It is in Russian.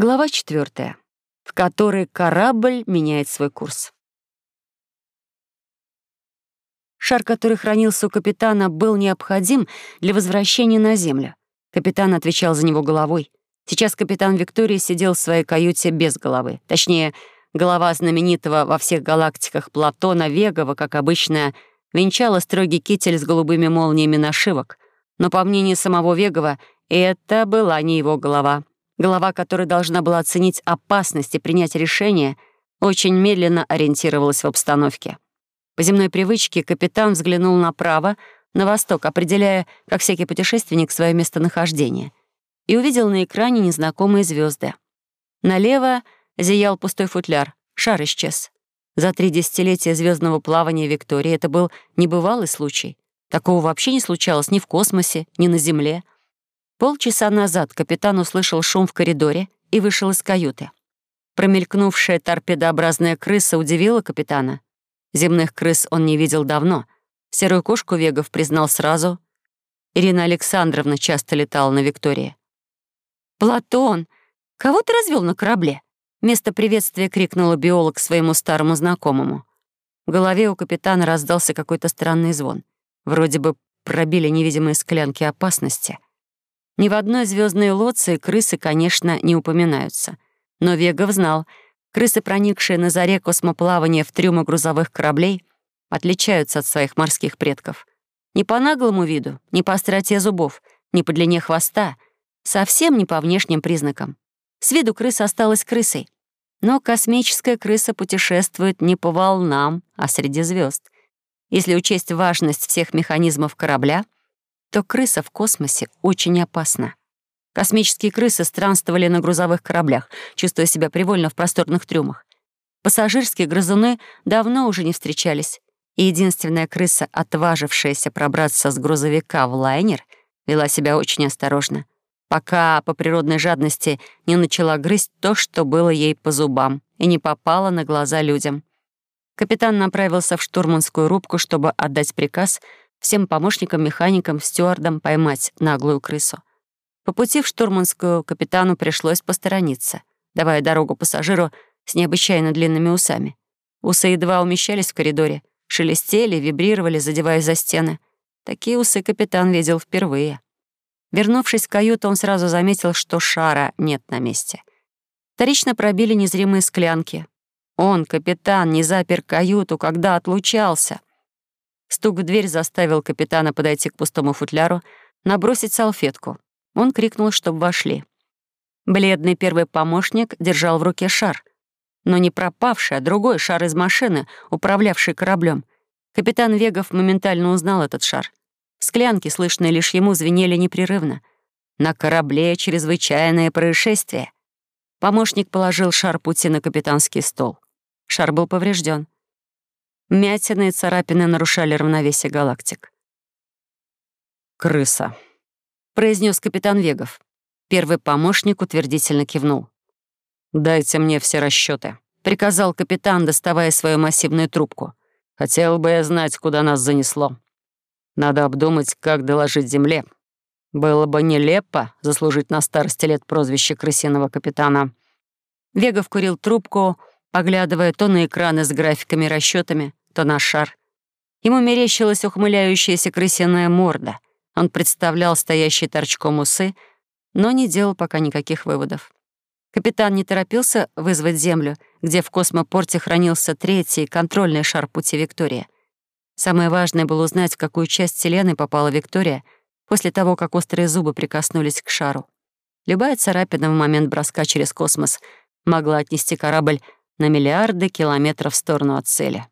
Глава четвертая, в которой корабль меняет свой курс. Шар, который хранился у капитана, был необходим для возвращения на Землю. Капитан отвечал за него головой. Сейчас капитан Виктории сидел в своей каюте без головы. Точнее, голова знаменитого во всех галактиках Платона Вегова, как обычно, венчала строгий китель с голубыми молниями нашивок. Но, по мнению самого Вегова, это была не его голова. Голова, которая должна была оценить опасность и принять решение, очень медленно ориентировалась в обстановке. По земной привычке капитан взглянул направо, на восток, определяя, как всякий путешественник, свое местонахождение, и увидел на экране незнакомые звезды. Налево зиял пустой футляр, шар исчез. За три десятилетия звездного плавания Виктории это был небывалый случай. Такого вообще не случалось ни в космосе, ни на Земле — Полчаса назад капитан услышал шум в коридоре и вышел из каюты. Промелькнувшая торпедообразная крыса удивила капитана. Земных крыс он не видел давно. Серую кошку Вегов признал сразу. Ирина Александровна часто летала на Виктории. «Платон, кого ты развел на корабле?» Вместо приветствия крикнула биолог своему старому знакомому. В голове у капитана раздался какой-то странный звон. Вроде бы пробили невидимые склянки опасности — ни в одной звездной лоции крысы, конечно, не упоминаются. Но Вегов знал, крысы, проникшие на заре космоплавания в трюмы грузовых кораблей, отличаются от своих морских предков. Не по наглому виду, не по остроте зубов, не по длине хвоста, совсем не по внешним признакам. С виду крыса осталась крысой. Но космическая крыса путешествует не по волнам, а среди звезд. Если учесть важность всех механизмов корабля — то крыса в космосе очень опасна. Космические крысы странствовали на грузовых кораблях, чувствуя себя привольно в просторных трюмах. Пассажирские грызуны давно уже не встречались, и единственная крыса, отважившаяся пробраться с грузовика в лайнер, вела себя очень осторожно, пока по природной жадности не начала грызть то, что было ей по зубам, и не попала на глаза людям. Капитан направился в штурманскую рубку, чтобы отдать приказ — всем помощникам, механикам, стюардам поймать наглую крысу. По пути в штурманскую капитану пришлось посторониться, давая дорогу пассажиру с необычайно длинными усами. Усы едва умещались в коридоре, шелестели, вибрировали, задевая за стены. Такие усы капитан видел впервые. Вернувшись в каюту, он сразу заметил, что шара нет на месте. Вторично пробили незримые склянки. Он, капитан, не запер каюту, когда отлучался. Стук в дверь заставил капитана подойти к пустому футляру, набросить салфетку. Он крикнул, чтобы вошли. Бледный первый помощник держал в руке шар. Но не пропавший, а другой шар из машины, управлявший кораблем. Капитан Вегов моментально узнал этот шар. Склянки, слышные лишь ему, звенели непрерывно. На корабле чрезвычайное происшествие. Помощник положил шар пути на капитанский стол. Шар был поврежден. Мятины и царапины нарушали равновесие галактик. «Крыса», — произнес капитан Вегов. Первый помощник утвердительно кивнул. «Дайте мне все расчеты, приказал капитан, доставая свою массивную трубку. «Хотел бы я знать, куда нас занесло. Надо обдумать, как доложить Земле. Было бы нелепо заслужить на старости лет прозвище крысиного капитана». Вегов курил трубку, поглядывая то на экраны с графиками и расчетами, то на шар. Ему мерещилась ухмыляющаяся крысиная морда. Он представлял стоящие торчком усы, но не делал пока никаких выводов. Капитан не торопился вызвать Землю, где в космопорте хранился третий контрольный шар пути Виктория. Самое важное было узнать, в какую часть Вселенной попала Виктория после того, как острые зубы прикоснулись к шару. Любая царапина в момент броска через космос могла отнести корабль на миллиарды километров в сторону от цели.